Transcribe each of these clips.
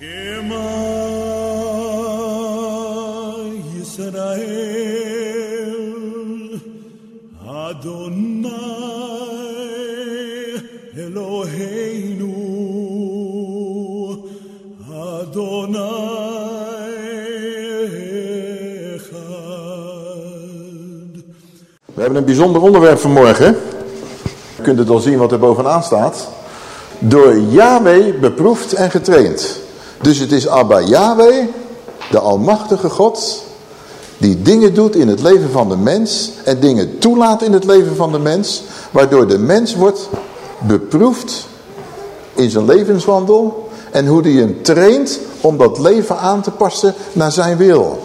We hebben een bijzonder onderwerp vanmorgen. Je kunt het al zien wat er bovenaan staat. Door Yahweh beproefd en getraind. Dus het is Abba Yahweh, de almachtige God, die dingen doet in het leven van de mens en dingen toelaat in het leven van de mens, waardoor de mens wordt beproefd in zijn levenswandel en hoe hij hem traint om dat leven aan te passen naar zijn wil.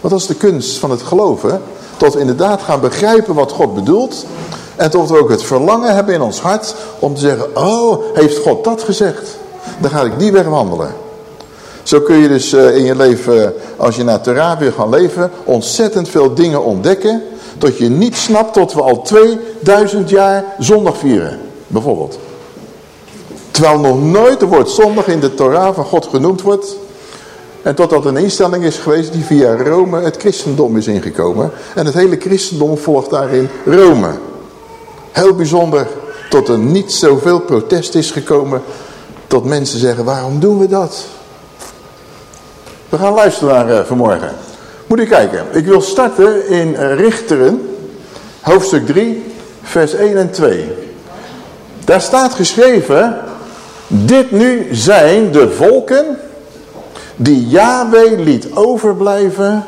Want dat is de kunst van het geloven, tot we inderdaad gaan begrijpen wat God bedoelt en tot we ook het verlangen hebben in ons hart om te zeggen, oh, heeft God dat gezegd? Dan ga ik die weg wandelen. Zo kun je dus eh, in je leven, als je naar Torah wil gaan leven, ontzettend veel dingen ontdekken. Tot je niet snapt tot we al 2000 jaar zondag vieren, bijvoorbeeld. Terwijl nog nooit het woord zondag in de Torah van God genoemd wordt. En totdat een instelling is geweest die via Rome het christendom is ingekomen. En het hele christendom volgt daarin Rome. Heel bijzonder tot er niet zoveel protest is gekomen. Tot mensen zeggen, waarom doen we dat? We gaan luisteren naar uh, vanmorgen. Moet u kijken. Ik wil starten in uh, Richteren, hoofdstuk 3, vers 1 en 2. Daar staat geschreven, dit nu zijn de volken die Yahweh liet overblijven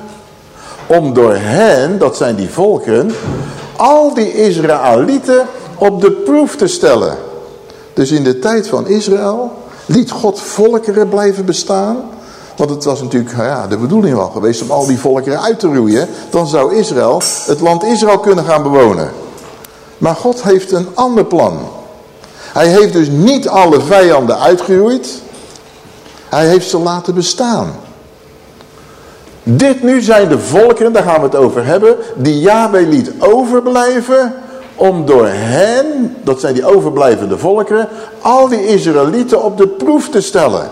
om door hen, dat zijn die volken, al die Israëlieten op de proef te stellen. Dus in de tijd van Israël liet God volkeren blijven bestaan want het was natuurlijk ja, de bedoeling wel geweest om al die volkeren uit te roeien. Dan zou Israël het land Israël kunnen gaan bewonen. Maar God heeft een ander plan. Hij heeft dus niet alle vijanden uitgeroeid. Hij heeft ze laten bestaan. Dit nu zijn de volkeren, daar gaan we het over hebben, die Yahweh liet overblijven om door hen, dat zijn die overblijvende volkeren, al die Israëlieten op de proef te stellen.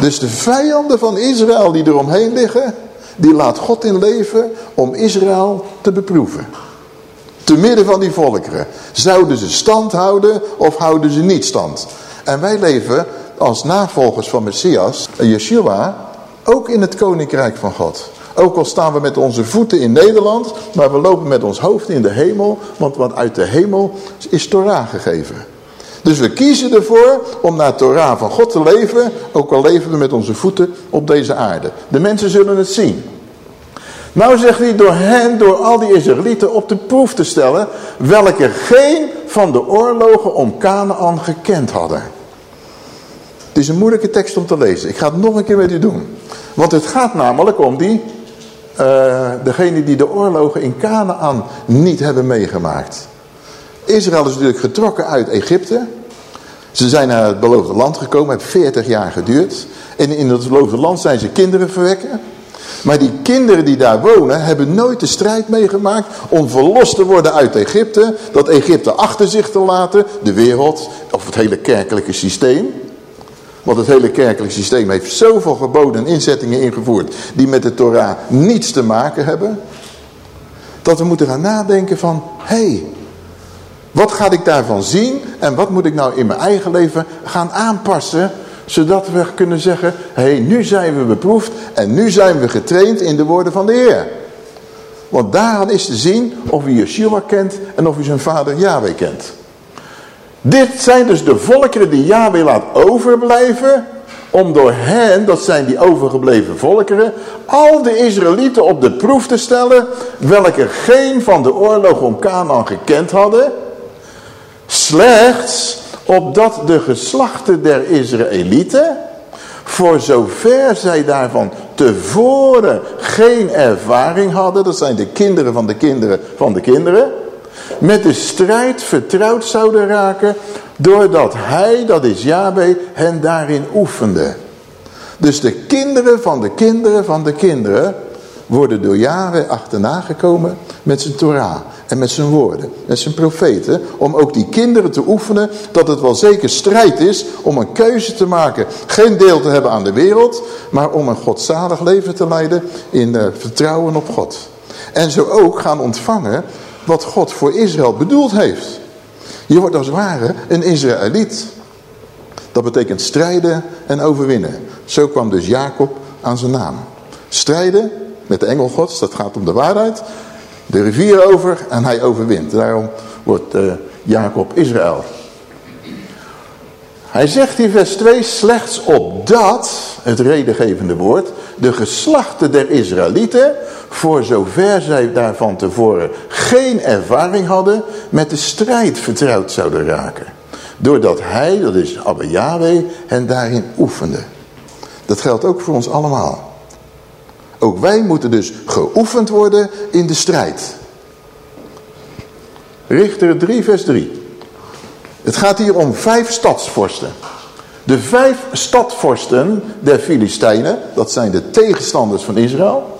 Dus de vijanden van Israël die eromheen liggen, die laat God in leven om Israël te beproeven. Te midden van die volkeren. Zouden ze stand houden of houden ze niet stand? En wij leven als navolgers van Messias, Yeshua, ook in het koninkrijk van God. Ook al staan we met onze voeten in Nederland, maar we lopen met ons hoofd in de hemel, want wat uit de hemel is Torah gegeven. Dus we kiezen ervoor om naar Torah van God te leven, ook al leven we met onze voeten op deze aarde. De mensen zullen het zien. Nou zegt hij door hen, door al die Israëlieten op de proef te stellen, welke geen van de oorlogen om Canaan gekend hadden. Het is een moeilijke tekst om te lezen. Ik ga het nog een keer met u doen. Want het gaat namelijk om die, uh, degene die de oorlogen in Canaan niet hebben meegemaakt. Israël is natuurlijk getrokken uit Egypte. Ze zijn naar het beloofde land gekomen, het 40 jaar geduurd. En in het beloofde land zijn ze kinderen verwekken. Maar die kinderen die daar wonen, hebben nooit de strijd meegemaakt om verlost te worden uit Egypte. Dat Egypte achter zich te laten, de wereld, of het hele kerkelijke systeem. Want het hele kerkelijke systeem heeft zoveel geboden en inzettingen ingevoerd die met de Torah niets te maken hebben. Dat we moeten gaan nadenken van, hé, hey, wat ga ik daarvan zien en wat moet ik nou in mijn eigen leven gaan aanpassen zodat we kunnen zeggen, hé, hey, nu zijn we beproefd en nu zijn we getraind in de woorden van de Heer. Want daaraan is te zien of u Yeshua kent en of u zijn vader Yahweh kent. Dit zijn dus de volkeren die Yahweh laat overblijven om door hen, dat zijn die overgebleven volkeren, al de Israëlieten op de proef te stellen, welke geen van de oorlog om Canaan gekend hadden, slechts opdat de geslachten der Israëlieten, voor zover zij daarvan tevoren geen ervaring hadden, dat zijn de kinderen van de kinderen van de kinderen, met de strijd vertrouwd zouden raken, doordat hij, dat is Yahweh, hen daarin oefende. Dus de kinderen van de kinderen van de kinderen worden door Yahweh achterna gekomen met zijn Torah. En met zijn woorden, met zijn profeten, om ook die kinderen te oefenen dat het wel zeker strijd is om een keuze te maken. Geen deel te hebben aan de wereld, maar om een godzalig leven te leiden in uh, vertrouwen op God. En zo ook gaan ontvangen wat God voor Israël bedoeld heeft. Je wordt als het ware een Israëliet. Dat betekent strijden en overwinnen. Zo kwam dus Jacob aan zijn naam. Strijden met de engel gods, dat gaat om de waarheid. De rivier over en hij overwint. Daarom wordt uh, Jacob Israël. Hij zegt in vers 2, slechts opdat, het redengevende woord, de geslachten der Israëlieten, voor zover zij daarvan tevoren geen ervaring hadden, met de strijd vertrouwd zouden raken. Doordat hij, dat is Abba Yahweh, hen daarin oefende. Dat geldt ook voor ons allemaal. Ook wij moeten dus geoefend worden in de strijd. Richter 3 vers 3. Het gaat hier om vijf stadsvorsten. De vijf stadvorsten der Filistijnen, dat zijn de tegenstanders van Israël.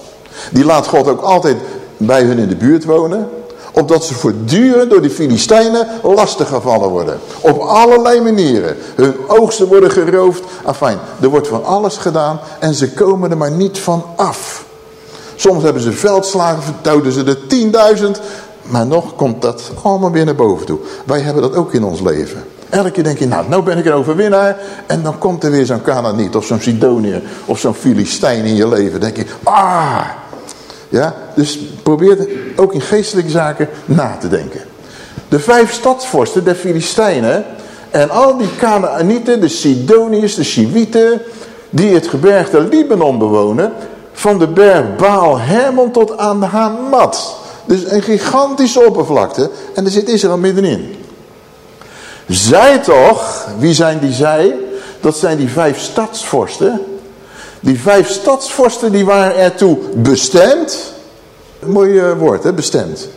Die laat God ook altijd bij hun in de buurt wonen. Opdat ze voortdurend door de Filistijnen lastig gevallen worden. Op allerlei manieren. Hun oogsten worden geroofd. Afijn, er wordt van alles gedaan en ze komen er maar niet van af. Soms hebben ze veldslagen, vertouwden ze er 10.000. Maar nog komt dat allemaal weer naar boven toe. Wij hebben dat ook in ons leven. Elke keer denk je, nou, nou ben ik een overwinnaar. En dan komt er weer zo'n Canaaniet of zo'n Sidoniër of zo'n Filistijn in je leven. Denk je, ah. Ja, dus probeer ook in geestelijke zaken na te denken. De vijf stadsvorsten der Filistijnen en al die Canaanieten, de Sidoniërs, de Shiwieten, die het gebergte Libanon bewonen, van de berg Baal Hermon tot aan de Hamat. Dus een gigantische oppervlakte en er zit Israël middenin. Zij toch, wie zijn die zij? Dat zijn die vijf stadsvorsten. Die vijf stadsvorsten die waren ertoe bestemd. Mooi eh, woord hè, bestemd.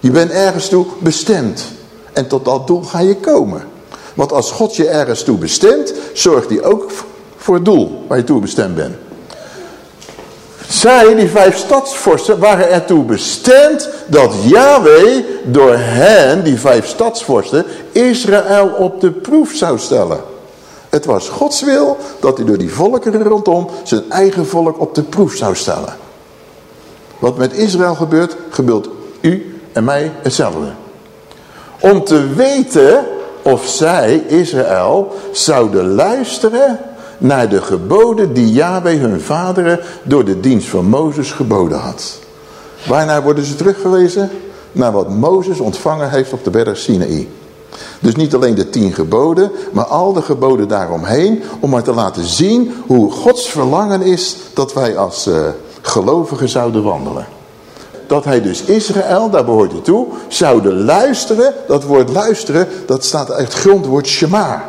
Je bent ergens toe bestemd. En tot dat doel ga je komen. Want als God je ergens toe bestemt, zorgt hij ook voor het doel waar je toe bestemd bent. Zij, die vijf stadsvorsten, waren ertoe bestemd dat Yahweh door hen, die vijf stadsvorsten, Israël op de proef zou stellen. Het was Gods wil dat hij door die volkeren rondom zijn eigen volk op de proef zou stellen. Wat met Israël gebeurt, gebeurt u en mij hetzelfde. Om te weten of zij, Israël, zouden luisteren naar de geboden die Yahweh hun vaderen door de dienst van Mozes geboden had. Waarnaar worden ze teruggewezen? Naar wat Mozes ontvangen heeft op de berg Sinaï. Dus niet alleen de tien geboden, maar al de geboden daaromheen. Om maar te laten zien hoe Gods verlangen is dat wij als uh, gelovigen zouden wandelen. Dat hij dus Israël, daar behoort hij toe, zouden luisteren. Dat woord luisteren, dat staat uit het grondwoord Shema.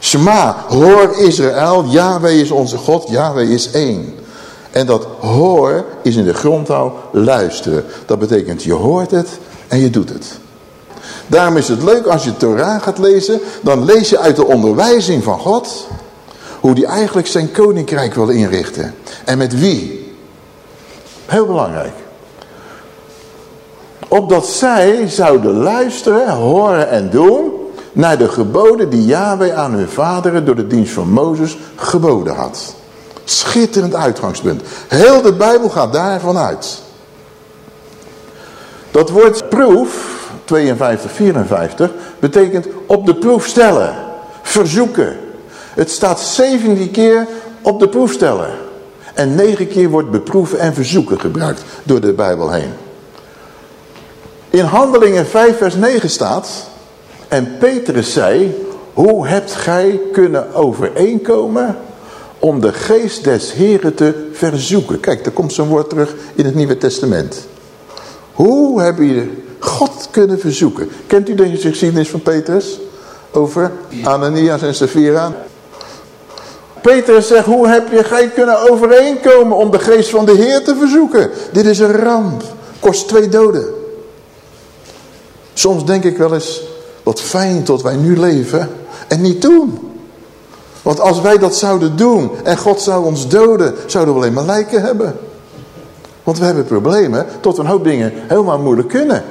Shema, hoor Israël, Yahweh is onze God, Yahweh is één. En dat hoor is in de grondtaal luisteren. Dat betekent je hoort het en je doet het. Daarom is het leuk als je Torah gaat lezen, dan lees je uit de onderwijzing van God, hoe die eigenlijk zijn koninkrijk wil inrichten. En met wie? Heel belangrijk. Opdat zij zouden luisteren, horen en doen naar de geboden die Yahweh aan hun vaderen door de dienst van Mozes geboden had. Schitterend uitgangspunt. Heel de Bijbel gaat daarvan uit. Dat woord proef, 52, 54, betekent op de proef stellen. Verzoeken. Het staat 17 keer op de proef stellen. En 9 keer wordt beproeven en verzoeken gebruikt door de Bijbel heen. In Handelingen 5 vers 9 staat... En Petrus zei, hoe hebt gij kunnen overeenkomen om de geest des Heren te verzoeken? Kijk, er komt zo'n woord terug in het Nieuwe Testament. Hoe heb je God kunnen verzoeken? Kent u deze geschiedenis van Petrus? Over Ananias en Sapphira? Petrus zegt, hoe heb je gij kunnen overeenkomen om de geest van de Heer te verzoeken? Dit is een ramp, kost twee doden. Soms denk ik wel eens, wat fijn dat wij nu leven en niet doen. Want als wij dat zouden doen en God zou ons doden, zouden we alleen maar lijken hebben. Want we hebben problemen tot een hoop dingen helemaal moeilijk kunnen.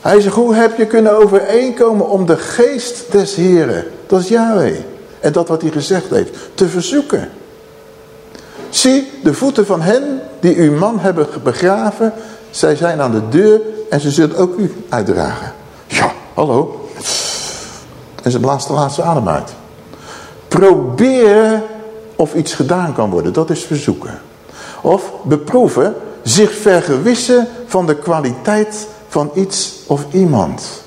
Hij zegt, hoe heb je kunnen overeenkomen om de geest des Heren, dat is Yahweh, en dat wat hij gezegd heeft, te verzoeken. Zie, de voeten van hen die uw man hebben begraven, zij zijn aan de deur en ze zullen ook u uitdragen. Ja, hallo. En ze blaast de laatste adem uit. Probeer of iets gedaan kan worden, dat is verzoeken. Of beproeven, zich vergewissen van de kwaliteit van iets of iemand.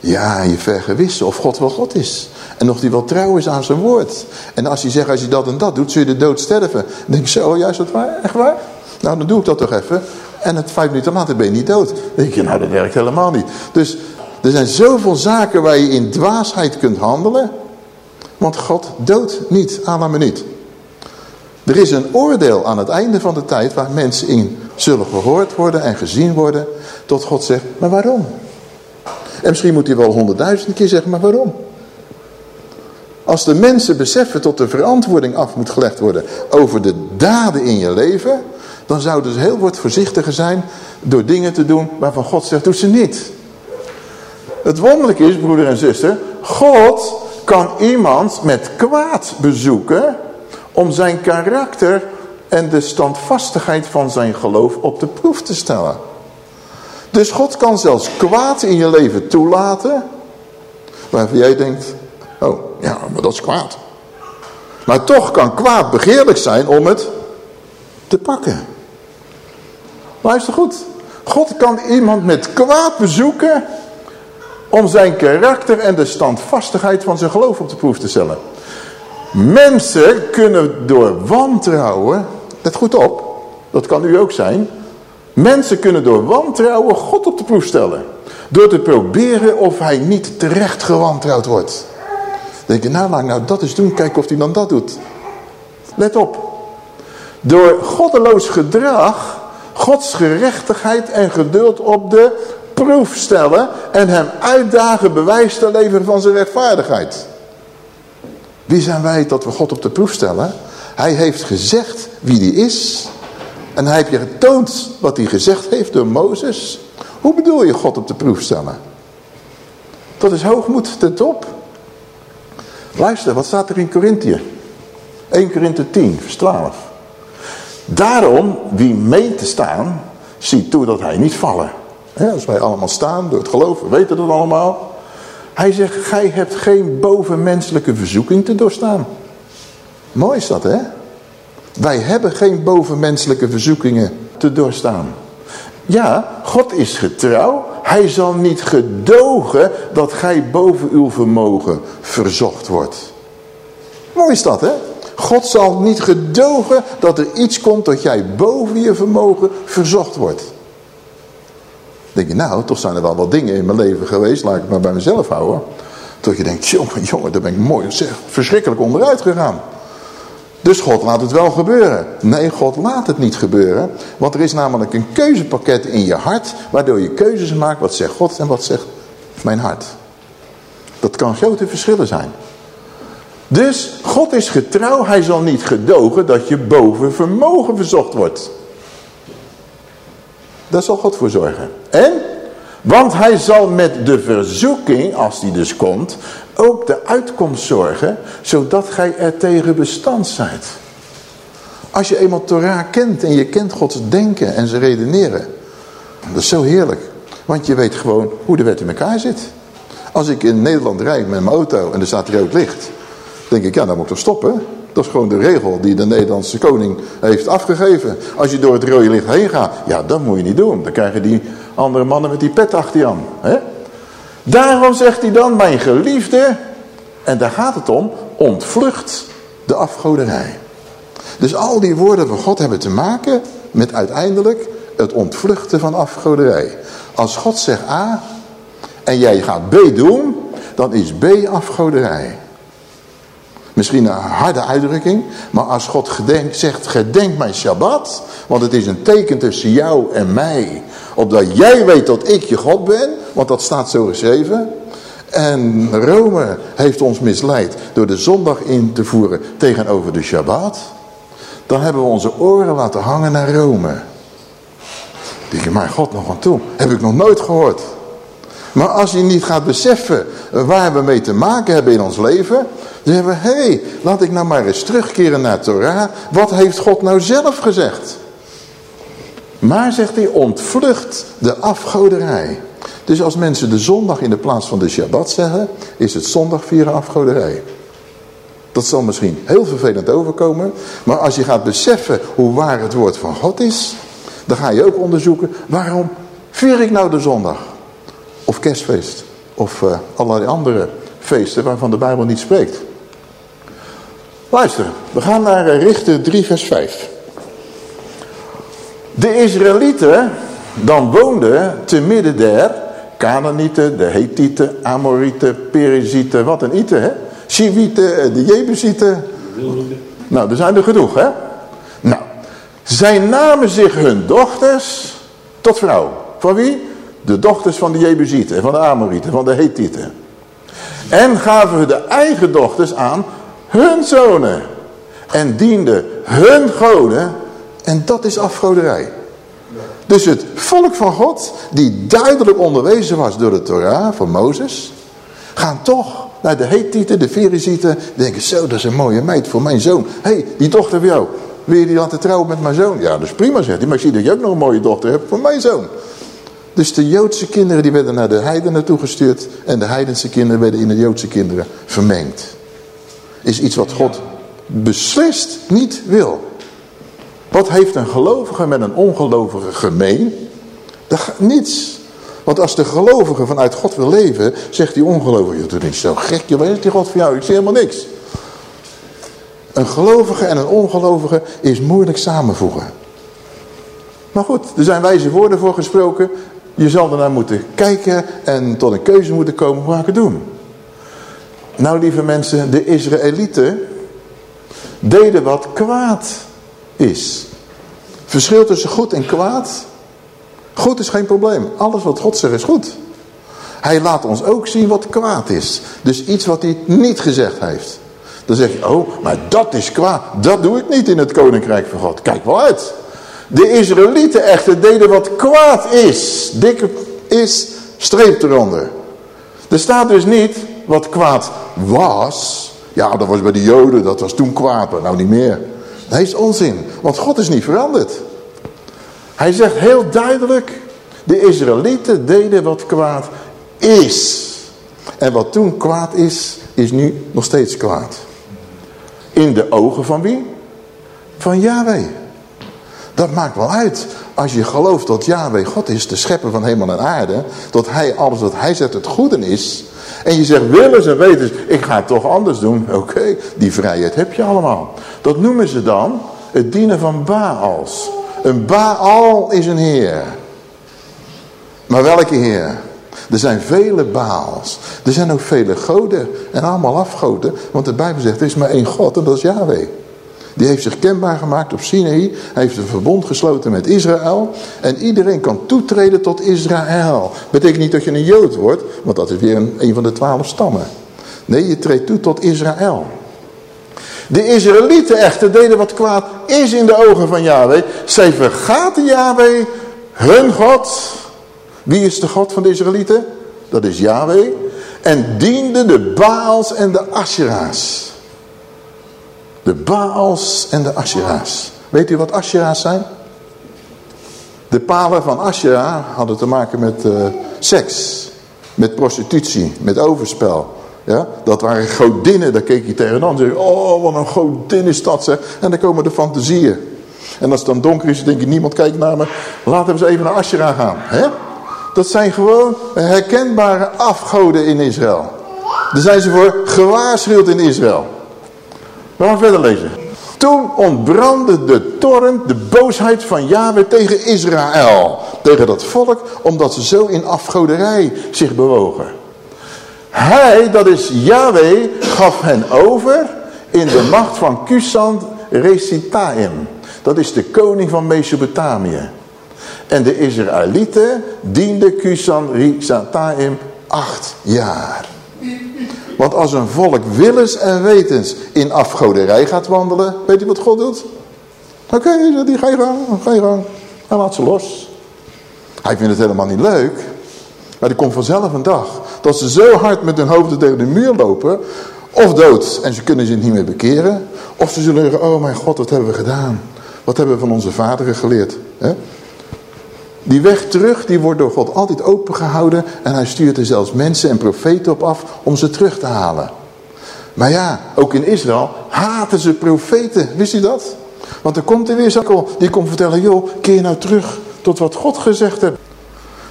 Ja, je vergewissen of God wel God is. En of hij wel trouw is aan zijn woord. En als hij zegt, als je dat en dat doet, zul je de dood sterven. Dan denk je, oh juist dat waar? Echt waar? Nou, dan doe ik dat toch even. En het vijf minuten later ben je niet dood. Dan denk je, nou dat werkt helemaal niet. Dus er zijn zoveel zaken waar je in dwaasheid kunt handelen. Want God doodt niet aan la minuut. Er is een oordeel aan het einde van de tijd waar mensen in zullen gehoord worden en gezien worden. Tot God zegt, maar waarom? En misschien moet hij wel honderdduizend keer zeggen, maar waarom? Als de mensen beseffen tot de verantwoording af moet gelegd worden over de daden in je leven, dan zouden ze heel wat voorzichtiger zijn door dingen te doen waarvan God zegt, doe ze niet. Het wonderlijke is, broeder en zuster, God kan iemand met kwaad bezoeken om zijn karakter en de standvastigheid van zijn geloof op de proef te stellen. Dus God kan zelfs kwaad in je leven toelaten, waarvan jij denkt, oh ja, maar dat is kwaad. Maar toch kan kwaad begeerlijk zijn om het te pakken. Luister goed. God kan iemand met kwaad bezoeken om zijn karakter en de standvastigheid van zijn geloof op de proef te stellen. Mensen kunnen door wantrouwen, let goed op, dat kan u ook zijn. Mensen kunnen door wantrouwen God op de proef stellen. Door te proberen of hij niet terecht gewantrouwd wordt. Denk je, nou laat nou dat eens doen, kijken of hij dan dat doet. Let op. Door goddeloos gedrag, Gods gerechtigheid en geduld op de proef stellen en hem uitdagen bewijs te leveren van zijn rechtvaardigheid. Wie zijn wij dat we God op de proef stellen? Hij heeft gezegd wie hij is. En hij heeft je getoond wat hij gezegd heeft door Mozes. Hoe bedoel je God op de proef stellen? Dat is hoogmoed ten top. Luister, wat staat er in Korinthe? 1 Korinthe 10, vers 12. Daarom, wie meent te staan, ziet toe dat hij niet vallen. als wij allemaal staan door het geloof, we weten dat allemaal. Hij zegt, gij hebt geen bovenmenselijke verzoeking te doorstaan. Mooi is dat, hè? Wij hebben geen bovenmenselijke verzoekingen te doorstaan. Ja, God is getrouw. Hij zal niet gedogen dat gij boven uw vermogen verzocht wordt. Mooi is dat, hè? God zal niet gedogen dat er iets komt dat jij boven je vermogen verzocht wordt denk je, nou, toch zijn er wel wat dingen in mijn leven geweest, laat ik het maar bij mezelf houden. Tot je denkt, jongen, jongen, daar ben ik mooi, verschrikkelijk onderuit gegaan. Dus God laat het wel gebeuren. Nee, God laat het niet gebeuren. Want er is namelijk een keuzepakket in je hart, waardoor je keuzes maakt, wat zegt God en wat zegt mijn hart. Dat kan grote verschillen zijn. Dus God is getrouw, hij zal niet gedogen dat je boven vermogen verzocht wordt. Daar zal God voor zorgen. En? Want hij zal met de verzoeking, als die dus komt, ook de uitkomst zorgen, zodat gij er tegen bestand zijt. Als je eenmaal Torah kent en je kent Gods denken en zijn redeneren, dat is zo heerlijk. Want je weet gewoon hoe de wet in elkaar zit. Als ik in Nederland rijd met mijn auto en er staat rood licht, denk ik, ja, dan moet ik toch stoppen. Dat is gewoon de regel die de Nederlandse koning heeft afgegeven. Als je door het rode licht heen gaat, ja, dat moet je niet doen. Dan krijgen die andere mannen met die pet achter je aan. Hè? Daarom zegt hij dan, mijn geliefde, en daar gaat het om, ontvlucht de afgoderij. Dus al die woorden van God hebben te maken met uiteindelijk het ontvluchten van afgoderij. Als God zegt A en jij gaat B doen, dan is B afgoderij. Misschien een harde uitdrukking. Maar als God gedenk, zegt, gedenk mijn Shabbat. Want het is een teken tussen jou en mij. Opdat jij weet dat ik je God ben. Want dat staat zo geschreven. En Rome heeft ons misleid door de zondag in te voeren tegenover de Shabbat. Dan hebben we onze oren laten hangen naar Rome. denk mijn God, nog aan toe. Heb ik nog nooit gehoord. Maar als je niet gaat beseffen waar we mee te maken hebben in ons leven. Zeggen we, hé, hey, laat ik nou maar eens terugkeren naar Torah. Wat heeft God nou zelf gezegd? Maar, zegt hij, ontvlucht de afgoderij. Dus als mensen de zondag in de plaats van de Shabbat zeggen, is het zondag vieren afgoderij. Dat zal misschien heel vervelend overkomen, maar als je gaat beseffen hoe waar het woord van God is, dan ga je ook onderzoeken, waarom vier ik nou de zondag? Of kerstfeest, of uh, allerlei andere feesten waarvan de Bijbel niet spreekt. Luister, we gaan naar Richter 3 vers 5. De Israëlieten dan woonden te midden der Canaanieten, de Hethieten, Amorieten, Perizieten, wat een ite hè. Shivieten, de Jebusieten. Nou, er zijn er genoeg hè. Nou, zij namen zich hun dochters tot vrouw. Van wie? De dochters van de Jebusieten, van de Amorieten, van de Hethieten. En gaven de eigen dochters aan hun zonen. En dienden hun goden en dat is afgoderij. Dus het volk van God, die duidelijk onderwezen was door de Torah van Mozes, gaan toch naar de Hethieten, de Ferizieten, denken, zo, dat is een mooie meid voor mijn zoon. Hé, hey, die dochter van jou, wil je die laten trouwen met mijn zoon? Ja, dat is prima, hij, maar ik zie dat je ook nog een mooie dochter hebt voor mijn zoon. Dus de Joodse kinderen die werden naar de heidenen toegestuurd en de heidense kinderen werden in de Joodse kinderen vermengd. Is iets wat God beslist niet wil. Wat heeft een gelovige met een ongelovige gemeen? Dat, niets. Want als de gelovige vanuit God wil leven, zegt die ongelovige, dat is zo gek, je weet die God voor jou, ik zie helemaal niks. Een gelovige en een ongelovige is moeilijk samenvoegen. Maar goed, er zijn wijze woorden voor gesproken. Je zal ernaar moeten kijken en tot een keuze moeten komen, hoe ga ik het doen? Nou lieve mensen, de Israëlieten deden wat kwaad is. Verschil tussen goed en kwaad. Goed is geen probleem. Alles wat God zegt is goed. Hij laat ons ook zien wat kwaad is. Dus iets wat hij niet gezegd heeft. Dan zeg je, oh, maar dat is kwaad. Dat doe ik niet in het koninkrijk van God. Kijk wel uit. De Israëlieten echter deden wat kwaad is. Dikke is, streep eronder. Er staat dus niet wat kwaad was. Ja, dat was bij de Joden, dat was toen kwaad, maar nou niet meer. Dat is onzin, want God is niet veranderd. Hij zegt heel duidelijk, de Israëlieten deden wat kwaad is. En wat toen kwaad is, is nu nog steeds kwaad. In de ogen van wie? Van Yahweh. Dat maakt wel uit. Als je gelooft dat Yahweh God is, de schepper van hemel en aarde. Dat hij alles wat hij zegt het goede is. En je zegt willen ze weten, ik ga het toch anders doen. Oké, die vrijheid heb je allemaal. Dat noemen ze dan het dienen van Baals. Een Baal is een heer. Maar welke heer? Er zijn vele Baals. Er zijn ook vele goden en allemaal afgoden. Want de Bijbel zegt er is maar één God en dat is Yahweh. Die heeft zich kenbaar gemaakt op Sinaï. Hij heeft een verbond gesloten met Israël. En iedereen kan toetreden tot Israël. Betekent niet dat je een Jood wordt. Want dat is weer een, een van de twaalf stammen. Nee, je treedt toe tot Israël. De Israëlieten echter deden wat kwaad is in de ogen van Yahweh. Zij vergaten Yahweh, hun God. Wie is de God van de Israëlieten? Dat is Yahweh. En dienden de Baals en de Ashera's. De Baals en de Ashera's. Weet u wat Ashera's zijn? De palen van Ashera hadden te maken met uh, seks, met prostitutie, met overspel. Ja? Dat waren godinnen, daar keek je tegenaan. Zeg, oh, wat een godin is dat. En dan komen de fantasieën. En als het dan donker is, denk je, niemand kijkt naar me. Laten we eens even naar Ashera gaan. Hè? Dat zijn gewoon herkenbare afgoden in Israël. Daar zijn ze voor gewaarschuwd in Israël. We gaan verder lezen. Toen ontbrandde de toren, de boosheid van Yahweh tegen Israël. Tegen dat volk, omdat ze zo in afgoderij zich bewogen. Hij, dat is Yahweh, gaf hen over in de macht van Kusan Recitaim. Dat is de koning van Mesopotamië. En de Israëlieten dienden Kusan Recitaim acht jaar. Want als een volk willens en wetens in afgoderij gaat wandelen, weet je wat God doet? Oké, die ga je gang, ga je gang. Hij laat ze los. Hij vindt het helemaal niet leuk. Maar er komt vanzelf een dag dat ze zo hard met hun hoofden tegen de muur lopen. Of dood en ze kunnen zich niet meer bekeren. Of ze zullen zeggen, oh mijn God, wat hebben we gedaan? Wat hebben we van onze vaderen geleerd? Hè? Die weg terug, die wordt door God altijd opengehouden. En hij stuurt er zelfs mensen en profeten op af om ze terug te halen. Maar ja, ook in Israël haten ze profeten. Wist u dat? Want er komt er weer zo'n die komt vertellen, joh, keer nou terug tot wat God gezegd heeft.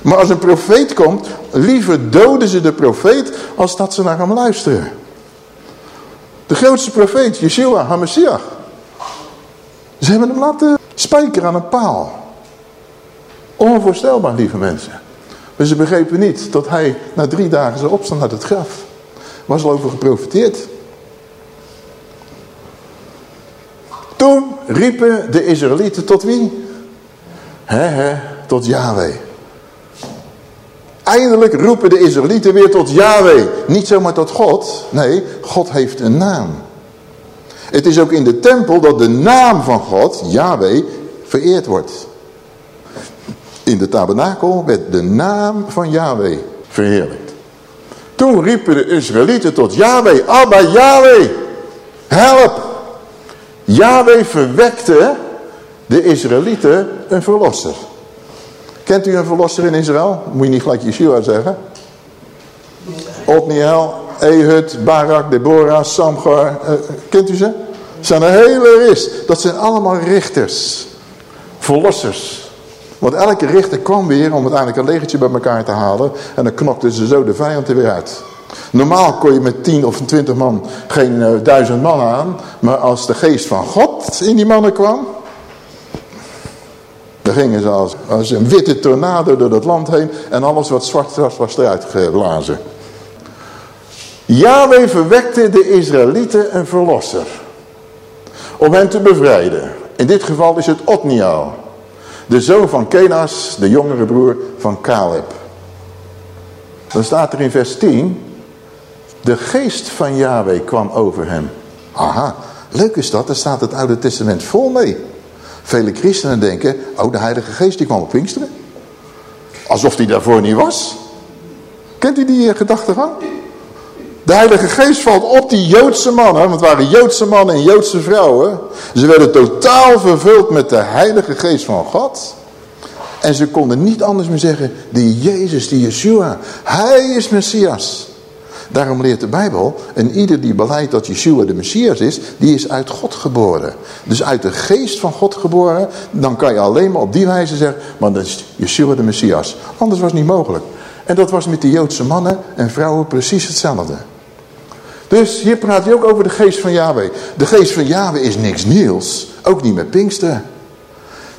Maar als een profeet komt, liever doden ze de profeet als dat ze naar hem luisteren. De grootste profeet, Yeshua, HaMashiach. Ze hebben hem laten spijkeren aan een paal. Onvoorstelbaar, lieve mensen. Maar ze begrepen niet dat hij na drie dagen zou opstaan uit het graf. Was al over geprofiteerd. Toen riepen de Israëlieten tot wie? He, he, tot Yahweh. Eindelijk roepen de Israëlieten weer tot Yahweh. Niet zomaar tot God. Nee, God heeft een naam. Het is ook in de tempel dat de naam van God, Yahweh, vereerd wordt. In de tabernakel werd de naam van Yahweh verheerlijkt. Toen riepen de Israëlieten tot Yahweh, Abba Yahweh, help. Yahweh verwekte de Israëlieten een verlosser. Kent u een verlosser in Israël? Moet je niet gelijk Yeshua zeggen. Otniel, Ehud, Barak, Deborah, Samgar. Uh, kent u ze? Het zijn een hele ris. Dat zijn allemaal richters. Verlossers. Want elke richter kwam weer om uiteindelijk een legertje bij elkaar te halen. En dan knokten ze zo de vijand er weer uit. Normaal kon je met tien of twintig man geen uh, duizend man aan. Maar als de geest van God in die mannen kwam. Dan gingen ze als, als een witte tornado door dat land heen. En alles wat zwart was, was eruit geblazen. Yahweh verwekte de Israëlieten een verlosser. Om hen te bevrijden. In dit geval is het Otniel. De zoon van Kenas, de jongere broer van Caleb. Dan staat er in vers 10. De geest van Yahweh kwam over hem. Aha, leuk is dat. Daar staat het Oude Testament vol mee. Vele christenen denken, oh de Heilige Geest die kwam op Pinksteren. Alsof die daarvoor niet was. Kent u die gedachtegang? De Heilige Geest valt op die Joodse mannen, want het waren Joodse mannen en Joodse vrouwen. Ze werden totaal vervuld met de Heilige Geest van God. En ze konden niet anders meer zeggen, die Jezus, die Yeshua, hij is Messias. Daarom leert de Bijbel, en ieder die beleidt dat Yeshua de Messias is, die is uit God geboren. Dus uit de geest van God geboren, dan kan je alleen maar op die wijze zeggen, maar dat is Yeshua de Messias. Anders was het niet mogelijk. En dat was met de Joodse mannen en vrouwen precies hetzelfde. Dus hier praat hij ook over de geest van Yahweh. De geest van Yahweh is niks nieuws. Ook niet met Pinksteren.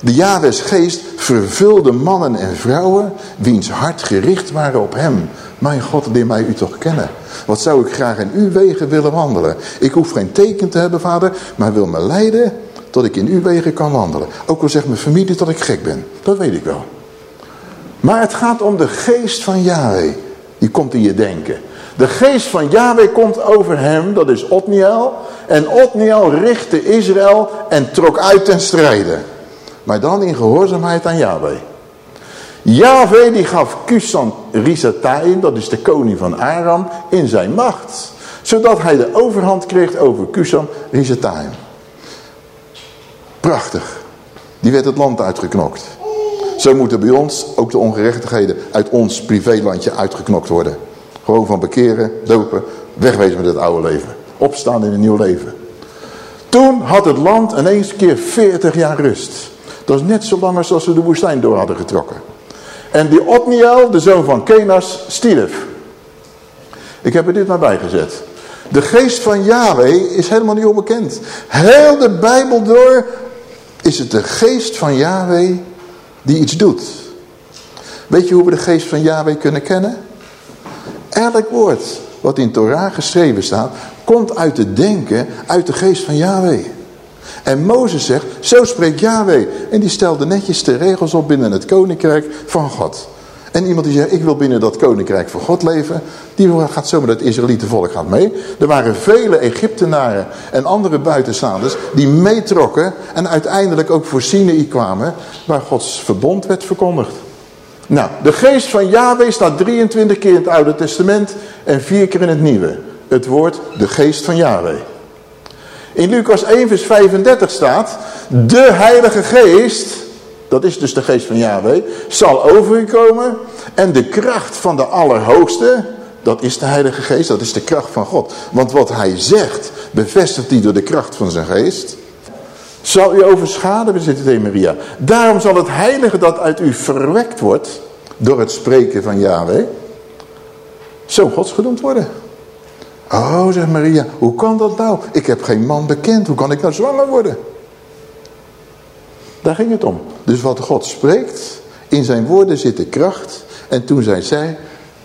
De Yahweh's geest vervulde mannen en vrouwen wiens hart gericht waren op hem. Mijn God, leer mij u toch kennen. Wat zou ik graag in uw wegen willen wandelen. Ik hoef geen teken te hebben, vader, maar wil me leiden tot ik in uw wegen kan wandelen. Ook al zegt mijn familie dat ik gek ben. Dat weet ik wel. Maar het gaat om de geest van Yahweh. Die komt in je denken. De geest van Yahweh komt over hem, dat is Otniel. En Otniel richtte Israël en trok uit ten strijde. Maar dan in gehoorzaamheid aan Yahweh. Yahweh die gaf Kusan Risataim, dat is de koning van Aram, in zijn macht. Zodat hij de overhand kreeg over Kusan Risataim. Prachtig. Die werd het land uitgeknokt. Zo moeten bij ons ook de ongerechtigheden uit ons privélandje uitgeknokt worden. Gewoon van bekeren, dopen, wegwezen met het oude leven. Opstaan in een nieuw leven. Toen had het land ineens keer 40 jaar rust. Dat is net zo lang als ze de woestijn door hadden getrokken. En die Otniel, de zoon van Kenas, stierf. Ik heb er dit maar bijgezet. De geest van Yahweh is helemaal niet onbekend. Heel de Bijbel door is het de geest van Yahweh die iets doet. Weet je hoe we de geest van Yahweh kunnen kennen? Elk woord wat in Torah geschreven staat, komt uit het denken, uit de geest van Yahweh. En Mozes zegt, zo spreekt Yahweh. En die stelde netjes de regels op binnen het koninkrijk van God. En iemand die zegt, ik wil binnen dat koninkrijk van God leven, die gaat zo met het Israëlietenvolk gaat mee. Er waren vele Egyptenaren en andere buitenstaanders die meetrokken en uiteindelijk ook voor Sinai kwamen, waar Gods verbond werd verkondigd. Nou, de geest van Yahweh staat 23 keer in het Oude Testament en 4 keer in het Nieuwe. Het woord de geest van Yahweh. In Lucas 1 vers 35 staat, de heilige geest, dat is dus de geest van Yahweh, zal over u komen en de kracht van de Allerhoogste, dat is de heilige geest, dat is de kracht van God. Want wat hij zegt, bevestigt hij door de kracht van zijn geest zal u overschaduwen, in Maria. Daarom zal het heilige dat uit u verwekt wordt, door het spreken van Yahweh, zo gods genoemd worden. Oh, zegt Maria, hoe kan dat nou? Ik heb geen man bekend, hoe kan ik nou zwanger worden? Daar ging het om. Dus wat God spreekt, in zijn woorden zit de kracht. En toen zij zei,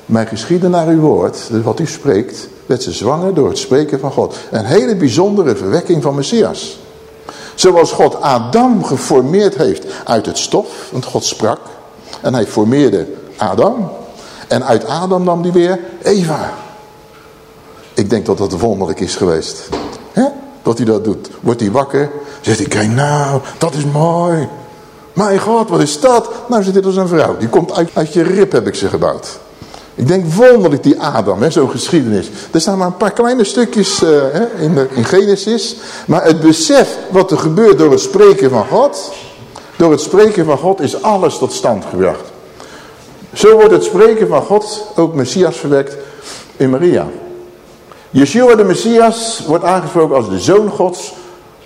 mijn geschieden naar uw woord, dus wat u spreekt, werd ze zwanger door het spreken van God. Een hele bijzondere verwekking van Messias. Zoals God Adam geformeerd heeft uit het stof, want God sprak. En hij formeerde Adam. En uit Adam nam hij weer Eva. Ik denk dat dat wonderlijk is geweest. He? Dat hij dat doet. Wordt hij wakker. Zegt hij, kijk nou, dat is mooi. Mijn God, wat is dat? Nou zit dit als een vrouw. Die komt uit, uit je rib heb ik ze gebouwd. Ik denk wonderlijk die Adam, zo'n geschiedenis. Er staan maar een paar kleine stukjes hè, in, de, in Genesis. Maar het besef wat er gebeurt door het spreken van God. Door het spreken van God is alles tot stand gebracht. Zo wordt het spreken van God, ook Messias verwekt, in Maria. Yeshua de Messias wordt aangesproken als de Zoon Gods,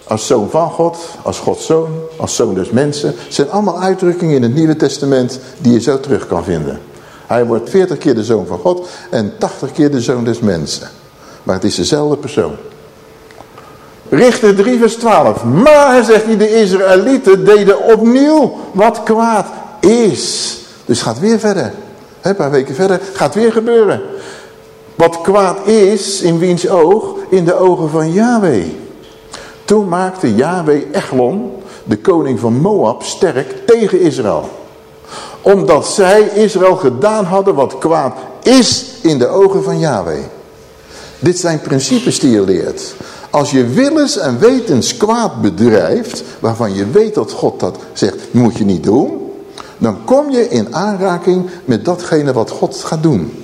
als Zoon van God, als Gods Zoon, als Zoon des mensen. Het zijn allemaal uitdrukkingen in het Nieuwe Testament die je zo terug kan vinden. Hij wordt 40 keer de zoon van God en 80 keer de zoon des mensen. Maar het is dezelfde persoon. Richter 3 vers 12. Maar, zegt hij, de Israëlieten deden opnieuw wat kwaad is. Dus gaat weer verder. Een paar weken verder gaat weer gebeuren. Wat kwaad is, in wiens oog? In de ogen van Yahweh. Toen maakte Yahweh Echlon, de koning van Moab, sterk tegen Israël omdat zij Israël gedaan hadden wat kwaad is in de ogen van Yahweh. Dit zijn principes die je leert. Als je willens en wetens kwaad bedrijft, waarvan je weet dat God dat zegt, moet je niet doen. Dan kom je in aanraking met datgene wat God gaat doen.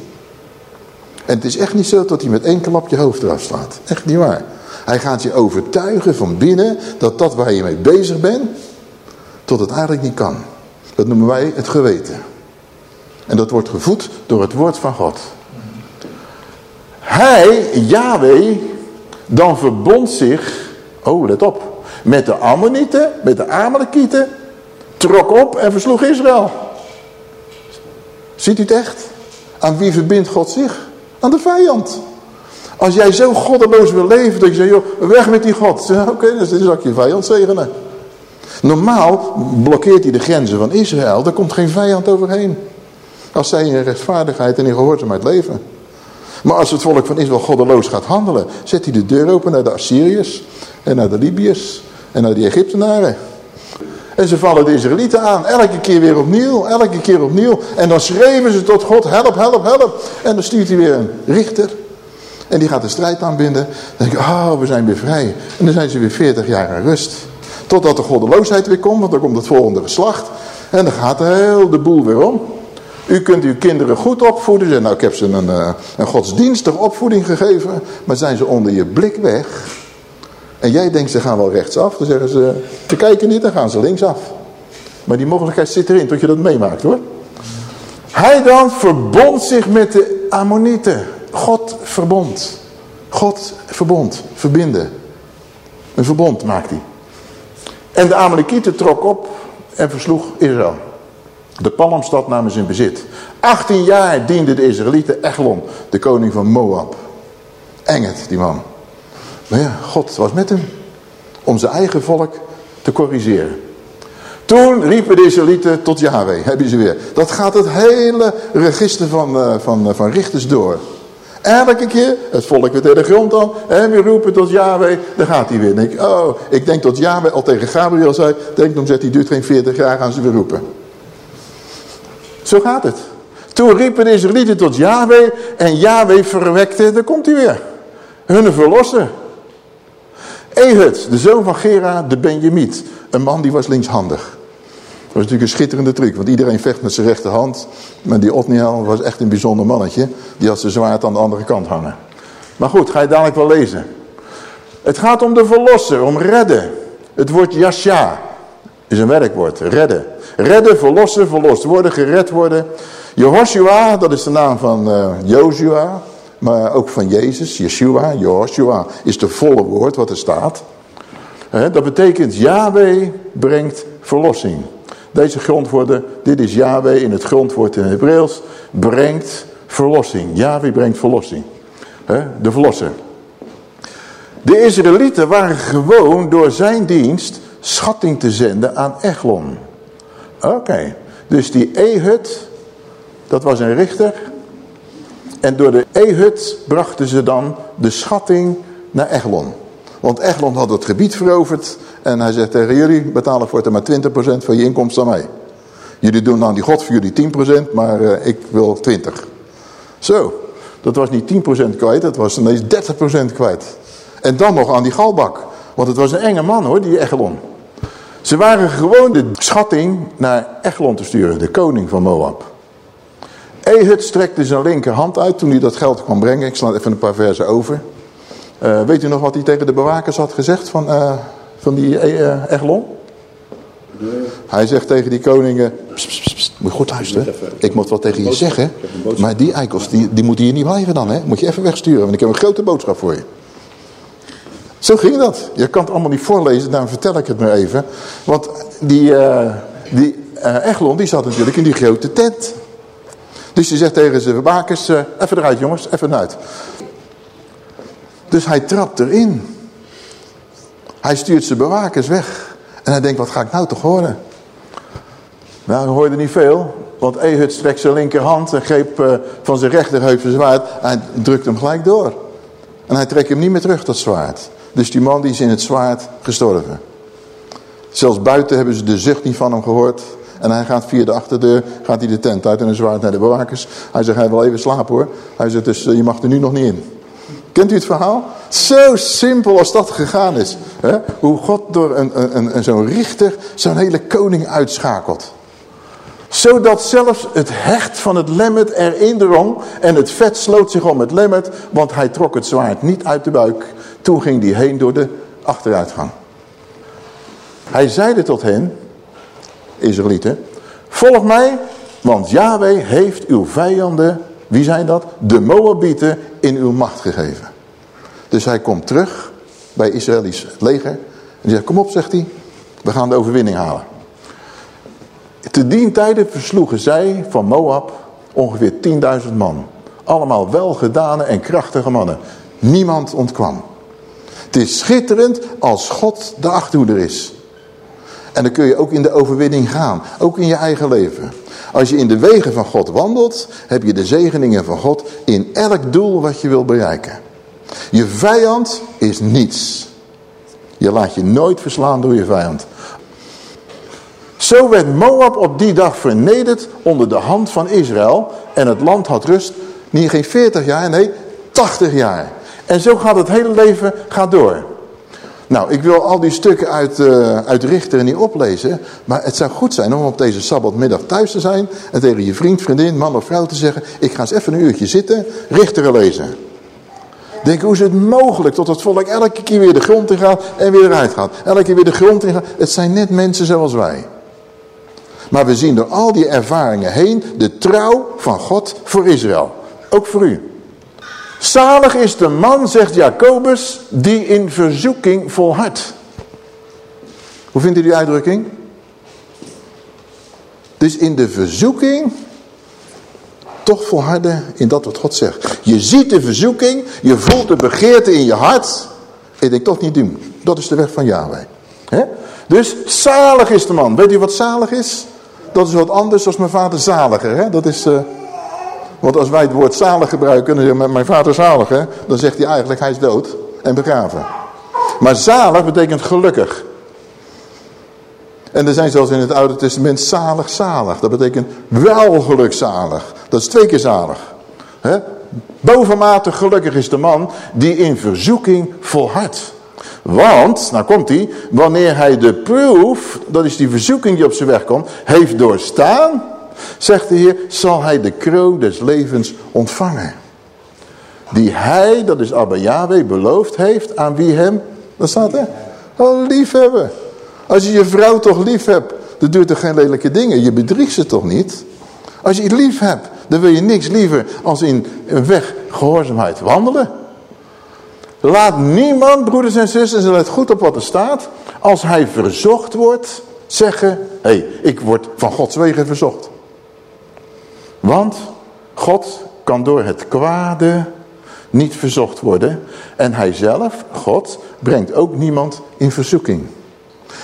En het is echt niet zo dat hij met één klap je hoofd eraf slaat. Echt niet waar. Hij gaat je overtuigen van binnen dat dat waar je mee bezig bent, tot het eigenlijk niet kan. Dat noemen wij het geweten. En dat wordt gevoed door het woord van God. Hij, Yahweh, dan verbond zich, oh let op, met de Ammonieten, met de Amalekieten, trok op en versloeg Israël. Ziet u het echt? Aan wie verbindt God zich? Aan de vijand. Als jij zo goddeloos wil leven, dat je zegt, joh, weg met die God. Oké, okay, dan zal ik je vijand zegenen. Normaal blokkeert hij de grenzen van Israël. Daar komt geen vijand overheen. Als zij in rechtvaardigheid en in gehoorzaamheid leven. Maar als het volk van Israël goddeloos gaat handelen. Zet hij de deur open naar de Assyriërs. En naar de Libiërs. En naar de Egyptenaren. En ze vallen de Israëlieten aan. Elke keer weer opnieuw. Elke keer opnieuw. En dan schreven ze tot God. Help, help, help. En dan stuurt hij weer een richter. En die gaat de strijd aanbinden. Dan denk ik, oh, we zijn weer vrij. En dan zijn ze weer 40 jaar aan rust. Totdat de goddeloosheid weer komt, want dan komt het volgende geslacht. En dan gaat de hele boel weer om. U kunt uw kinderen goed opvoeden. Zeg, nou, ik heb ze een, eh, een godsdienstige opvoeding gegeven. Maar zijn ze onder je blik weg. En jij denkt, ze gaan wel rechtsaf. Dan zeggen ze, ze kijken niet, dan gaan ze linksaf. Maar die mogelijkheid zit erin, tot je dat meemaakt hoor. Hij dan verbond zich met de Ammonieten. God verbond. God verbond, verbinden. Een verbond maakt hij. En de Amalekieten trok op en versloeg Israël. De Palmstad namen ze in bezit. 18 jaar diende de Israëlieten Eglon, de koning van Moab. Enget, die man. Maar ja, God was met hem. Om zijn eigen volk te corrigeren. Toen riepen de Israëlieten tot Yahweh. Hebben ze weer. Dat gaat het hele register van, uh, van, uh, van richters door. Elke keer, het volk weer tegen de grond dan. En we roepen tot Yahweh, dan gaat hij weer. Denk, oh, ik denk dat Yahweh al tegen Gabriel zei. Denk dan zegt hij duurt geen 40 jaar, gaan ze weer roepen. Zo gaat het. Toen riepen de Israëlieten tot Yahweh. En Yahweh verwekte, daar komt hij weer. Hun verlosser. Ehud, de zoon van Gera, de Benjamiet. Een man die was linkshandig. Was natuurlijk een schitterende truc, want iedereen vecht met zijn rechterhand. Maar die Otniel was echt een bijzonder mannetje. Die had zijn zwaard aan de andere kant hangen. Maar goed, ga je dadelijk wel lezen. Het gaat om de verlosser, om redden. Het woord Yasha is een werkwoord, redden. Redden, verlossen, verlost worden, gered worden. Jehoshua, dat is de naam van uh, Joshua, maar ook van Jezus, Yeshua, Jehoshua is de volle woord wat er staat. dat betekent Yahweh brengt verlossing. Deze grondwoorden, dit is Yahweh in het grondwoord in Hebreeuws, brengt verlossing. Yahweh brengt verlossing. de verlosser. De Israëlieten waren gewoon door zijn dienst schatting te zenden aan Eglon. Oké, dus die Ehud, dat was een richter. En door de Ehud brachten ze dan de schatting naar Eglon. Want Eglon had het gebied veroverd. En hij zegt tegen jullie, betalen voor het maar 20% van je inkomsten aan mij. Jullie doen dan die God voor jullie 10%, maar uh, ik wil 20. Zo, dat was niet 10% kwijt, dat was ineens 30% kwijt. En dan nog aan die galbak. Want het was een enge man hoor, die Eglon. Ze waren gewoon de schatting naar Eglon te sturen, de koning van Moab. Ehud strekte zijn linkerhand uit toen hij dat geld kwam brengen. Ik sla even een paar versen over. Uh, weet u nog wat hij tegen de bewakers had gezegd van, uh, van die uh, Eglon? Nee. Hij zegt tegen die koningen, pst, pst, pst, moet je goed luisteren. Ik moet wat tegen je zeggen, maar die eikels die, die moeten hier niet blijven dan. Hè? Moet je even wegsturen, want ik heb een grote boodschap voor je. Zo ging dat. Je kan het allemaal niet voorlezen, daarom vertel ik het maar even. Want die, die Eglon die zat natuurlijk in die grote tent. Dus je zegt tegen zijn bewakers, even eruit jongens, even uit. Dus hij trapt erin. Hij stuurt zijn bewakers weg. En hij denkt, wat ga ik nou toch horen? Nou, hij hoorde niet veel. Want Ehud strekt zijn linkerhand en greep van zijn rechterheup zijn zwaard. En drukt hem gelijk door. En hij trekt hem niet meer terug, dat zwaard. Dus die man die is in het zwaard gestorven. Zelfs buiten hebben ze de zucht niet van hem gehoord. En hij gaat via de achterdeur, gaat hij de tent uit en een zwaard naar de bewakers. Hij zegt, hij wil even slapen hoor. Hij zegt, dus eh, je mag er nu nog niet in. Kent u het verhaal? Zo simpel als dat gegaan is. Hè? Hoe God door een, een, een, zo'n richter zo'n hele koning uitschakelt. Zodat zelfs het hecht van het lemmet erin drong en het vet sloot zich om het lemmet, want hij trok het zwaard niet uit de buik. Toen ging hij heen door de achteruitgang. Hij zeide tot hen, Israëlieten, volg mij, want Yahweh heeft uw vijanden, wie zijn dat? De Moabieten in uw macht gegeven. Dus hij komt terug bij Israëlisch leger en zegt, kom op, zegt hij, we gaan de overwinning halen. Te dien tijden versloegen zij van Moab ongeveer 10.000 man. Allemaal welgedane en krachtige mannen. Niemand ontkwam. Het is schitterend als God de achterhoeder is. En dan kun je ook in de overwinning gaan. Ook in je eigen leven. Als je in de wegen van God wandelt, heb je de zegeningen van God in elk doel wat je wil bereiken. Je vijand is niets. Je laat je nooit verslaan door je vijand. Zo werd Moab op die dag vernederd onder de hand van Israël. En het land had rust, niet geen 40 jaar, nee 80 jaar. En zo gaat het hele leven gaat door. Nou, ik wil al die stukken uit, uh, uit Richter niet oplezen. Maar het zou goed zijn om op deze Sabbatmiddag thuis te zijn. En tegen je vriend, vriendin, man of vrouw te zeggen. Ik ga eens even een uurtje zitten, Richteren lezen. Denk, hoe is het mogelijk tot het volk elke keer weer de grond in gaat en weer eruit gaat. Elke keer weer de grond in gaat. Het zijn net mensen zoals wij. Maar we zien door al die ervaringen heen de trouw van God voor Israël. Ook voor u. Zalig is de man, zegt Jacobus, die in verzoeking volhardt. Hoe vindt u die uitdrukking? Dus in de verzoeking toch volharden in dat wat God zegt. Je ziet de verzoeking, je voelt de begeerte in je hart. En je denkt toch niet doen. Dat is de weg van Yahweh. Dus zalig is de man. Weet u wat zalig is? Dat is wat anders dan mijn vader zaliger. Dat is... Uh... Want als wij het woord zalig gebruiken, dan zeggen mijn vader zalig, hè, dan zegt hij eigenlijk hij is dood en begraven. Maar zalig betekent gelukkig. En er zijn zelfs in het Oude Testament zalig, zalig. Dat betekent wel gelukzalig. Dat is twee keer zalig. He? Bovenmate gelukkig is de man die in verzoeking volhardt. Want, nou komt hij, wanneer hij de proef, dat is die verzoeking die op zijn weg komt, heeft doorstaan, zegt de Heer, zal hij de kroon des levens ontvangen. Die hij, dat is Abba Yahweh, beloofd heeft aan wie hem, dat staat er, oh, liefhebben. Als je je vrouw toch lief hebt, dan doet er geen lelijke dingen. Je bedriegt ze toch niet? Als je lief hebt, dan wil je niks liever als in een weg gehoorzaamheid wandelen. Laat niemand, broeders en zusters, en let goed op wat er staat, als hij verzocht wordt, zeggen, hé, hey, ik word van Gods wegen verzocht. Want God kan door het kwade niet verzocht worden. En hij zelf, God, brengt ook niemand in verzoeking.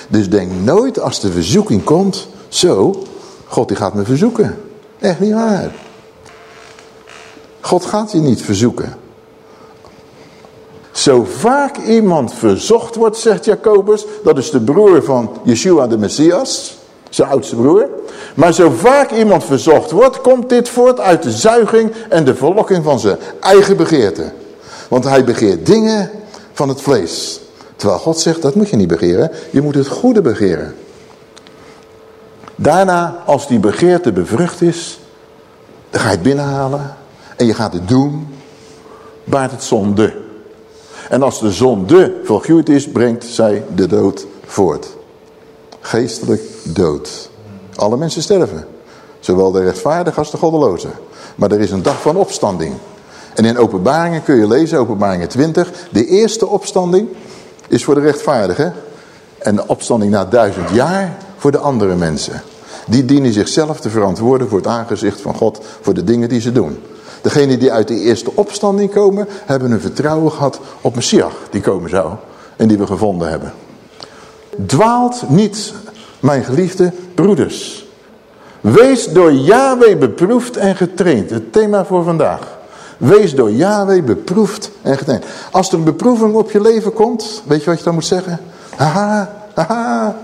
Dus denk nooit als de verzoeking komt, zo, God die gaat me verzoeken. Echt niet waar. God gaat je niet verzoeken. Zo vaak iemand verzocht wordt, zegt Jacobus, dat is de broer van Yeshua de Messias, zijn oudste broer. Maar zo vaak iemand verzocht wordt, komt dit voort uit de zuiging en de verlokking van zijn eigen begeerte. Want hij begeert dingen van het vlees. Terwijl God zegt, dat moet je niet begeren, je moet het goede begeren. Daarna, als die begeerte bevrucht is, dan ga je het binnenhalen en je gaat het doen, baart het zonde. En als de zonde volgroeid is, brengt zij de dood voort. Geestelijk dood. Alle mensen sterven. Zowel de rechtvaardige als de goddeloze. Maar er is een dag van opstanding. En in openbaringen kun je lezen, openbaringen 20. De eerste opstanding is voor de rechtvaardigen. En de opstanding na duizend jaar voor de andere mensen. Die dienen zichzelf te verantwoorden voor het aangezicht van God. Voor de dingen die ze doen. Degenen die uit de eerste opstanding komen, hebben een vertrouwen gehad op Messias. Die komen zou. En die we gevonden hebben. Dwaalt niet, mijn geliefde broeders. Wees door Yahweh beproefd en getraind. Het thema voor vandaag. Wees door Yahweh beproefd en getraind. Als er een beproeving op je leven komt, weet je wat je dan moet zeggen? Haha, haha.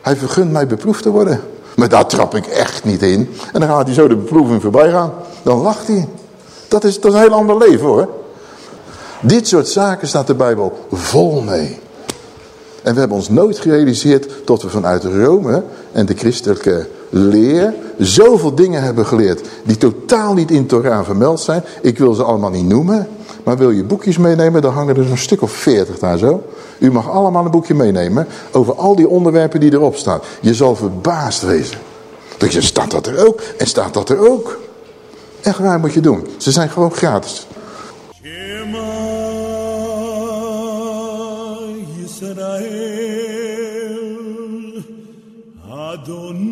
Hij vergunt mij beproefd te worden. Maar daar trap ik echt niet in. En dan gaat hij zo de beproeving voorbij gaan. Dan lacht hij. Dat is, dat is een heel ander leven hoor. Dit soort zaken staat de Bijbel vol mee. En we hebben ons nooit gerealiseerd tot we vanuit Rome en de christelijke leer zoveel dingen hebben geleerd die totaal niet in Torah vermeld zijn. Ik wil ze allemaal niet noemen, maar wil je boekjes meenemen, dan hangen er een stuk of veertig daar zo. U mag allemaal een boekje meenemen over al die onderwerpen die erop staan. Je zal verbaasd wezen. Dat je, staat dat er ook en staat dat er ook. Echt waar moet je doen. Ze zijn gewoon gratis. Adonai